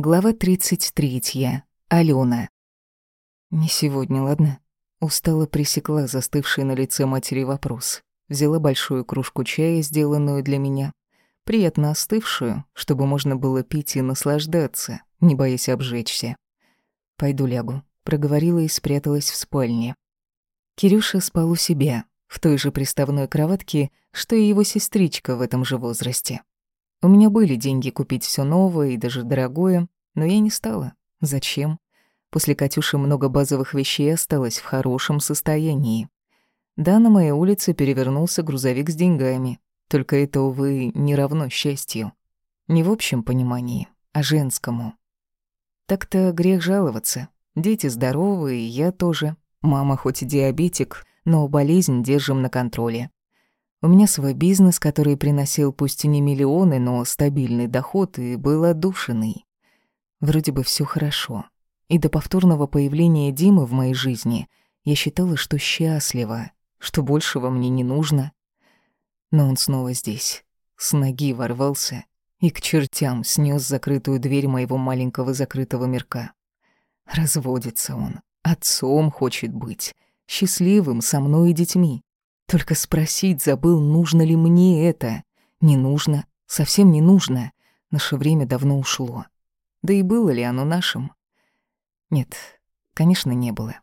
Глава 33. Алена. «Не сегодня, ладно?» Устало пресекла застывший на лице матери вопрос. Взяла большую кружку чая, сделанную для меня. Приятно остывшую, чтобы можно было пить и наслаждаться, не боясь обжечься. «Пойду лягу», — проговорила и спряталась в спальне. Кирюша спал у себя, в той же приставной кроватке, что и его сестричка в этом же возрасте. У меня были деньги купить все новое и даже дорогое, но я не стала. Зачем? После Катюши много базовых вещей осталось в хорошем состоянии. Да, на моей улице перевернулся грузовик с деньгами. Только это, увы, не равно счастью. Не в общем понимании, а женскому. Так-то грех жаловаться. Дети здоровые, я тоже. Мама хоть и диабетик, но болезнь держим на контроле. У меня свой бизнес, который приносил пусть и не миллионы, но стабильный доход и был отдушенный. Вроде бы все хорошо. И до повторного появления Димы в моей жизни я считала, что счастлива, что большего мне не нужно. Но он снова здесь, с ноги ворвался и к чертям снес закрытую дверь моего маленького закрытого мирка. Разводится он, отцом хочет быть, счастливым со мной и детьми. Только спросить забыл, нужно ли мне это. Не нужно, совсем не нужно. Наше время давно ушло. Да и было ли оно нашим? Нет, конечно, не было.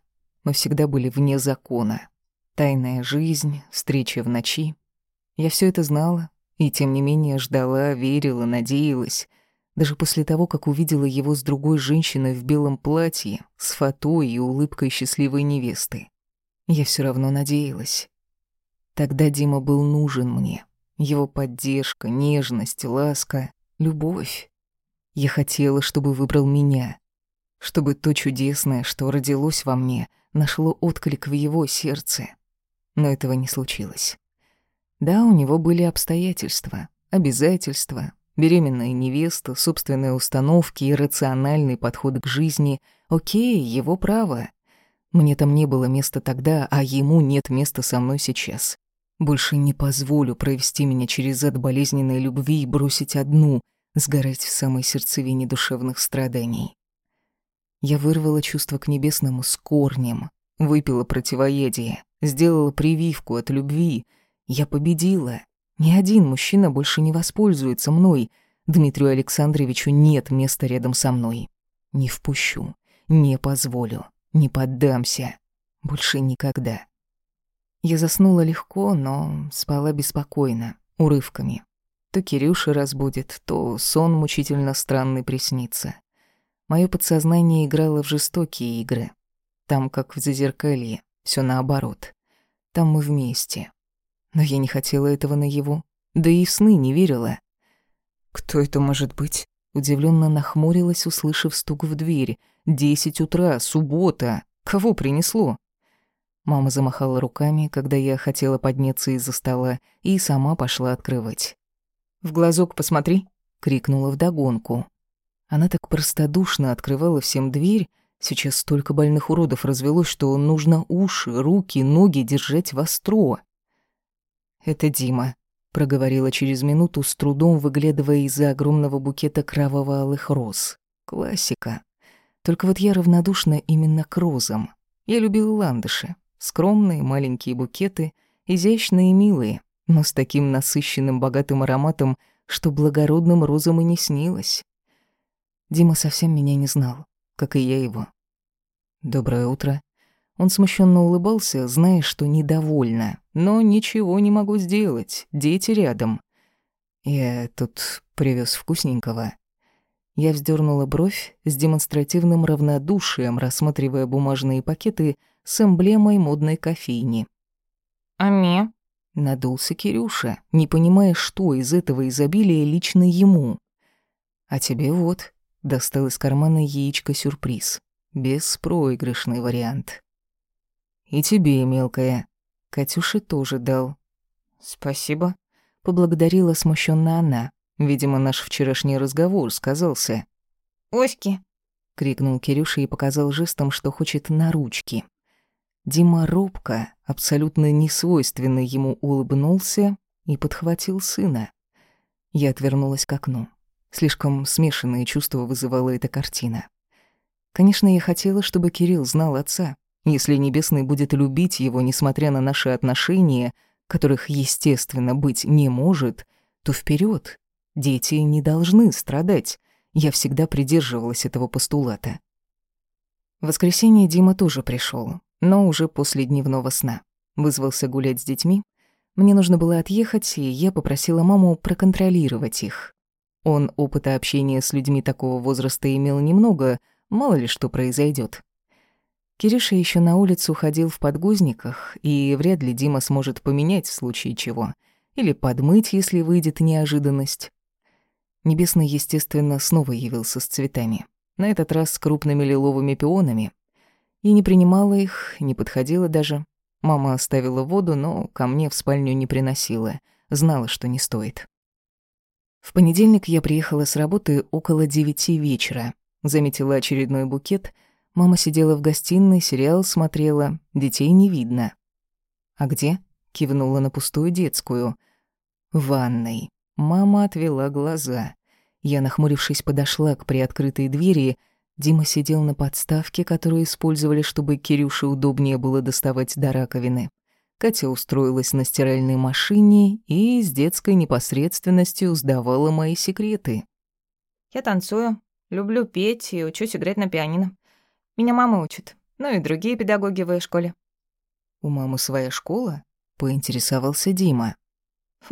Мы всегда были вне закона. Тайная жизнь, встречи в ночи. Я все это знала, и тем не менее ждала, верила, надеялась. Даже после того, как увидела его с другой женщиной в белом платье, с фото и улыбкой счастливой невесты. Я все равно надеялась. Тогда Дима был нужен мне. Его поддержка, нежность, ласка, любовь. Я хотела, чтобы выбрал меня. Чтобы то чудесное, что родилось во мне, нашло отклик в его сердце. Но этого не случилось. Да, у него были обстоятельства, обязательства, беременная невеста, собственные установки и рациональный подход к жизни. Окей, его право. Мне там не было места тогда, а ему нет места со мной сейчас. Больше не позволю провести меня через ад болезненной любви и бросить одну, сгорать в самой сердцевине душевных страданий. Я вырвала чувство к небесному с корнем, выпила противоядие, сделала прививку от любви. Я победила. Ни один мужчина больше не воспользуется мной. Дмитрию Александровичу нет места рядом со мной. Не впущу, не позволю, не поддамся. Больше никогда. Я заснула легко, но спала беспокойно, урывками. То Кирюша разбудит, то сон мучительно странный приснится. Моё подсознание играло в жестокие игры. Там, как в зазеркалье, всё наоборот. Там мы вместе. Но я не хотела этого наяву, да и сны не верила. «Кто это может быть?» Удивленно нахмурилась, услышав стук в дверь. «Десять утра, суббота. Кого принесло?» Мама замахала руками, когда я хотела подняться из-за стола, и сама пошла открывать. «В глазок посмотри!» — крикнула вдогонку. Она так простодушно открывала всем дверь, сейчас столько больных уродов развелось, что нужно уши, руки, ноги держать востро. «Это Дима», — проговорила через минуту, с трудом выглядывая из-за огромного букета кроваво-алых роз. Классика. Только вот я равнодушна именно к розам. Я любила ландыши. Скромные маленькие букеты, изящные и милые, но с таким насыщенным богатым ароматом, что благородным розам и не снилось. Дима совсем меня не знал, как и я его. «Доброе утро». Он смущенно улыбался, зная, что недовольна, но ничего не могу сделать, дети рядом. Я тут привез вкусненького. Я вздернула бровь с демонстративным равнодушием, рассматривая бумажные пакеты с эмблемой модной кофейни. «Аме?» — надулся Кирюша, не понимая, что из этого изобилия лично ему. «А тебе вот», — достал из кармана яичко-сюрприз. Беспроигрышный вариант. «И тебе, мелкая». Катюше тоже дал. «Спасибо», — поблагодарила смущенно она. Видимо, наш вчерашний разговор сказался. «Оськи!» — крикнул Кирюша и показал жестом, что хочет на ручки. Дима робко, абсолютно несвойственно ему улыбнулся и подхватил сына. Я отвернулась к окну. Слишком смешанные чувства вызывала эта картина. Конечно, я хотела, чтобы Кирилл знал отца. Если Небесный будет любить его, несмотря на наши отношения, которых, естественно, быть не может, то вперед. Дети не должны страдать. Я всегда придерживалась этого постулата. В воскресенье Дима тоже пришел, но уже после дневного сна. Вызвался гулять с детьми. Мне нужно было отъехать, и я попросила маму проконтролировать их. Он опыта общения с людьми такого возраста имел немного, мало ли что произойдет. Кириша еще на улицу ходил в подгузниках, и вряд ли Дима сможет поменять в случае чего. Или подмыть, если выйдет неожиданность. Небесный, естественно, снова явился с цветами. На этот раз с крупными лиловыми пионами. И не принимала их, не подходила даже. Мама оставила воду, но ко мне в спальню не приносила. Знала, что не стоит. В понедельник я приехала с работы около девяти вечера. Заметила очередной букет. Мама сидела в гостиной, сериал смотрела. Детей не видно. «А где?» — кивнула на пустую детскую. «В ванной». Мама отвела глаза. Я, нахмурившись, подошла к приоткрытой двери. Дима сидел на подставке, которую использовали, чтобы Кирюше удобнее было доставать до раковины. Катя устроилась на стиральной машине и с детской непосредственностью сдавала мои секреты. Я танцую, люблю петь и учусь играть на пианино. Меня мама учит, ну и другие педагоги в школе. «У мамы своя школа?» — поинтересовался Дима.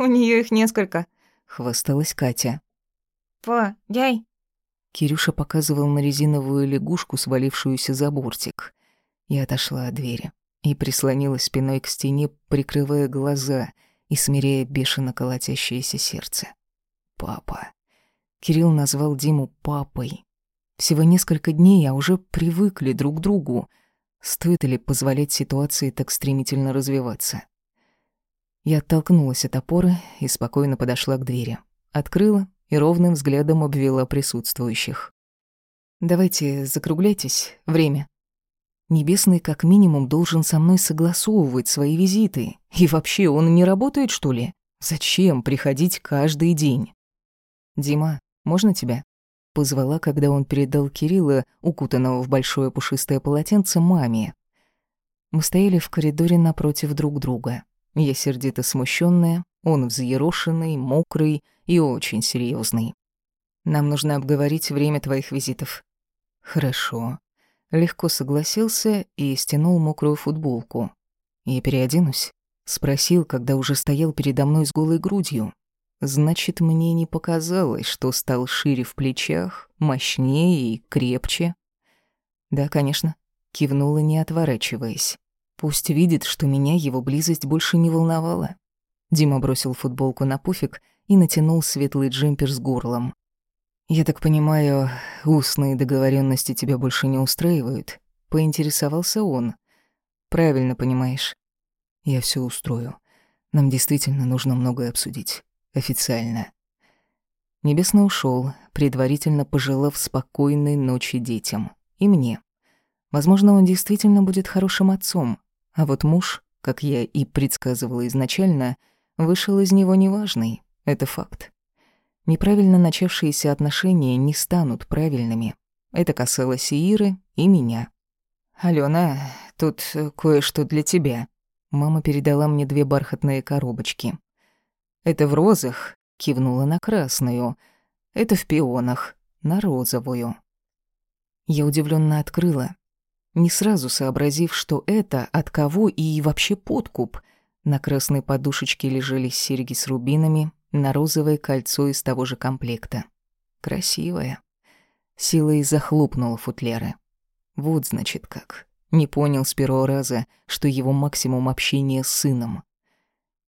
«У нее их несколько», — хвасталась Катя. «Па, яй!» Кирюша показывал на резиновую лягушку, свалившуюся за бортик. Я отошла от двери и прислонилась спиной к стене, прикрывая глаза и смиряя бешено колотящееся сердце. «Папа». Кирилл назвал Диму папой. Всего несколько дней, а уже привыкли друг к другу. Стоит ли позволять ситуации так стремительно развиваться? Я оттолкнулась от опоры и спокойно подошла к двери. Открыла и ровным взглядом обвела присутствующих. «Давайте закругляйтесь. Время». Небесный как минимум должен со мной согласовывать свои визиты. И вообще, он не работает, что ли? Зачем приходить каждый день? «Дима, можно тебя?» Позвала, когда он передал Кирилла, укутанного в большое пушистое полотенце, маме. Мы стояли в коридоре напротив друг друга. Я сердито смущенная, он взъерошенный, мокрый и очень серьезный. Нам нужно обговорить время твоих визитов. Хорошо. Легко согласился и стянул мокрую футболку. Я переоденусь. Спросил, когда уже стоял передо мной с голой грудью. Значит, мне не показалось, что стал шире в плечах, мощнее и крепче. Да, конечно, кивнула, не отворачиваясь. Пусть видит, что меня его близость больше не волновала. Дима бросил футболку на пуфик и натянул светлый джемпер с горлом. «Я так понимаю, устные договоренности тебя больше не устраивают?» — поинтересовался он. «Правильно понимаешь. Я все устрою. Нам действительно нужно многое обсудить. Официально». Небесно ушел, предварительно пожелав спокойной ночи детям. И мне. Возможно, он действительно будет хорошим отцом, а вот муж, как я и предсказывала изначально, вышел из него неважный. Это факт. Неправильно начавшиеся отношения не станут правильными. Это касалось и Иры, и меня. «Алена, тут кое-что для тебя». Мама передала мне две бархатные коробочки. «Это в розах», — кивнула на красную. «Это в пионах, на розовую». Я удивленно открыла не сразу сообразив, что это от кого и вообще подкуп. На красной подушечке лежали серьги с рубинами, на розовое кольцо из того же комплекта. Красивая. Силой захлопнула футляры. Вот значит как. Не понял с первого раза, что его максимум общения с сыном.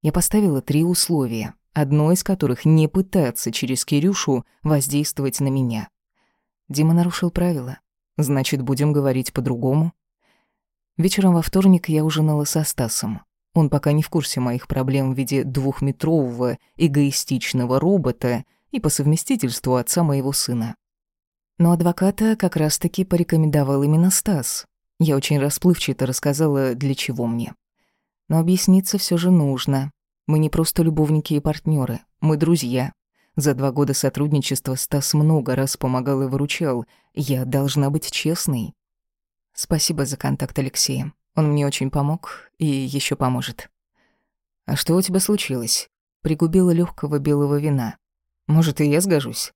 Я поставила три условия, одно из которых не пытаться через Кирюшу воздействовать на меня. Дима нарушил правила. Значит, будем говорить по-другому. Вечером во вторник я ужинала со Стасом. Он пока не в курсе моих проблем в виде двухметрового эгоистичного робота и по совместительству отца моего сына. Но адвоката как раз-таки порекомендовал именно Стас. Я очень расплывчато рассказала, для чего мне. Но объясниться все же нужно. Мы не просто любовники и партнеры, мы друзья. За два года сотрудничества Стас много раз помогал и выручал. Я должна быть честной. Спасибо за контакт Алексея. Он мне очень помог и еще поможет. А что у тебя случилось? Пригубила легкого белого вина. Может, и я сгожусь?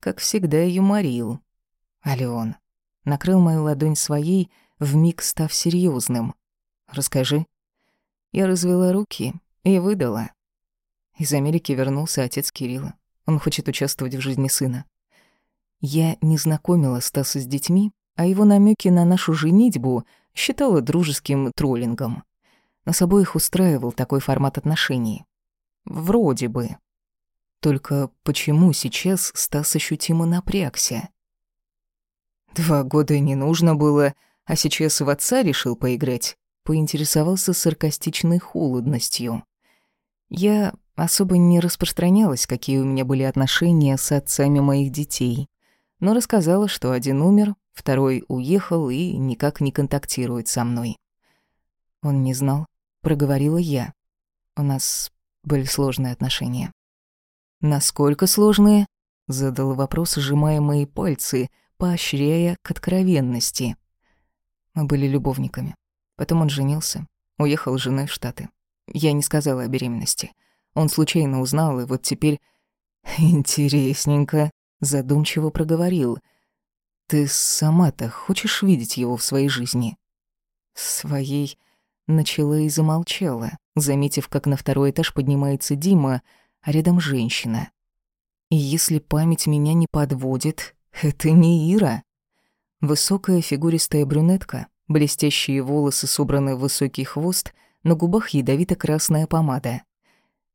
Как всегда, юморил. Алён накрыл мою ладонь своей, вмиг став серьезным. Расскажи. Я развела руки и выдала. Из Америки вернулся отец Кирилла. Он хочет участвовать в жизни сына. Я не знакомила Стаса с детьми, а его намеки на нашу женитьбу считала дружеским троллингом. Нас обоих устраивал такой формат отношений. Вроде бы. Только почему сейчас Стас ощутимо напрягся? Два года не нужно было, а сейчас в отца решил поиграть. Поинтересовался саркастичной холодностью. Я особо не распространялась, какие у меня были отношения с отцами моих детей, но рассказала, что один умер, второй уехал и никак не контактирует со мной. Он не знал, проговорила я. У нас были сложные отношения. Насколько сложные? задал вопрос, сжимая мои пальцы, поощряя к откровенности. Мы были любовниками. Потом он женился, уехал с женой в Штаты. Я не сказала о беременности. Он случайно узнал, и вот теперь... «Интересненько», — задумчиво проговорил. «Ты сама-то хочешь видеть его в своей жизни?» «Своей...» Начала и замолчала, заметив, как на второй этаж поднимается Дима, а рядом женщина. И если память меня не подводит, это не Ира. Высокая фигуристая брюнетка, блестящие волосы собраны в высокий хвост, на губах ядовито-красная помада.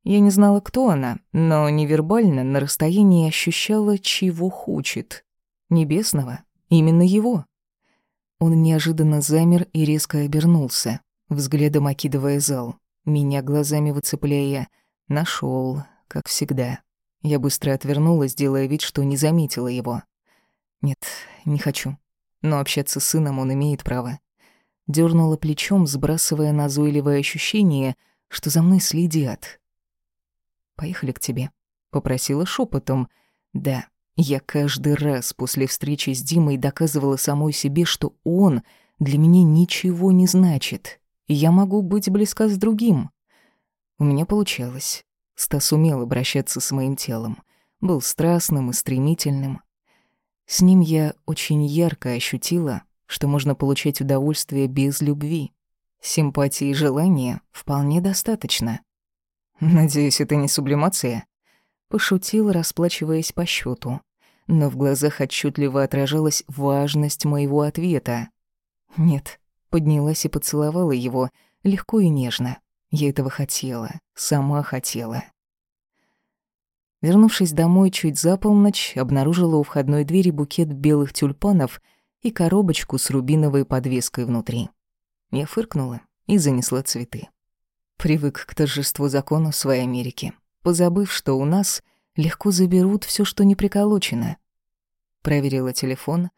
Я не знала, кто она, но невербально на расстоянии ощущала, чего хочет. Небесного. Именно его. Он неожиданно замер и резко обернулся, взглядом окидывая зал, меня глазами выцепляя. Нашел, как всегда. Я быстро отвернулась, делая вид, что не заметила его. Нет, не хочу. Но общаться с сыном он имеет право. Дёрнула плечом, сбрасывая назойливое ощущение, что за мной следят. «Поехали к тебе», — попросила шепотом. «Да, я каждый раз после встречи с Димой доказывала самой себе, что он для меня ничего не значит. Я могу быть близка с другим». У меня получалось. Стас умел обращаться с моим телом. Был страстным и стремительным. С ним я очень ярко ощутила, что можно получать удовольствие без любви. Симпатии и желания вполне достаточно. «Надеюсь, это не сублимация?» Пошутил, расплачиваясь по счету, но в глазах отчетливо отражалась важность моего ответа. «Нет», поднялась и поцеловала его, легко и нежно. Я этого хотела, сама хотела. Вернувшись домой чуть за полночь, обнаружила у входной двери букет белых тюльпанов и коробочку с рубиновой подвеской внутри. Я фыркнула и занесла цветы. Привык к торжеству закона в своей Америке, позабыв, что у нас легко заберут все, что не приколочено. Проверила телефон,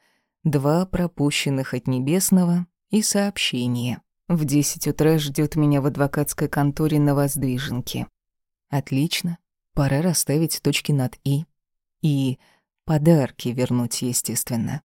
два пропущенных от Небесного и сообщение. В десять утра ждет меня в адвокатской конторе на Воздвиженке. Отлично. Пора расставить точки над «и». И подарки вернуть, естественно.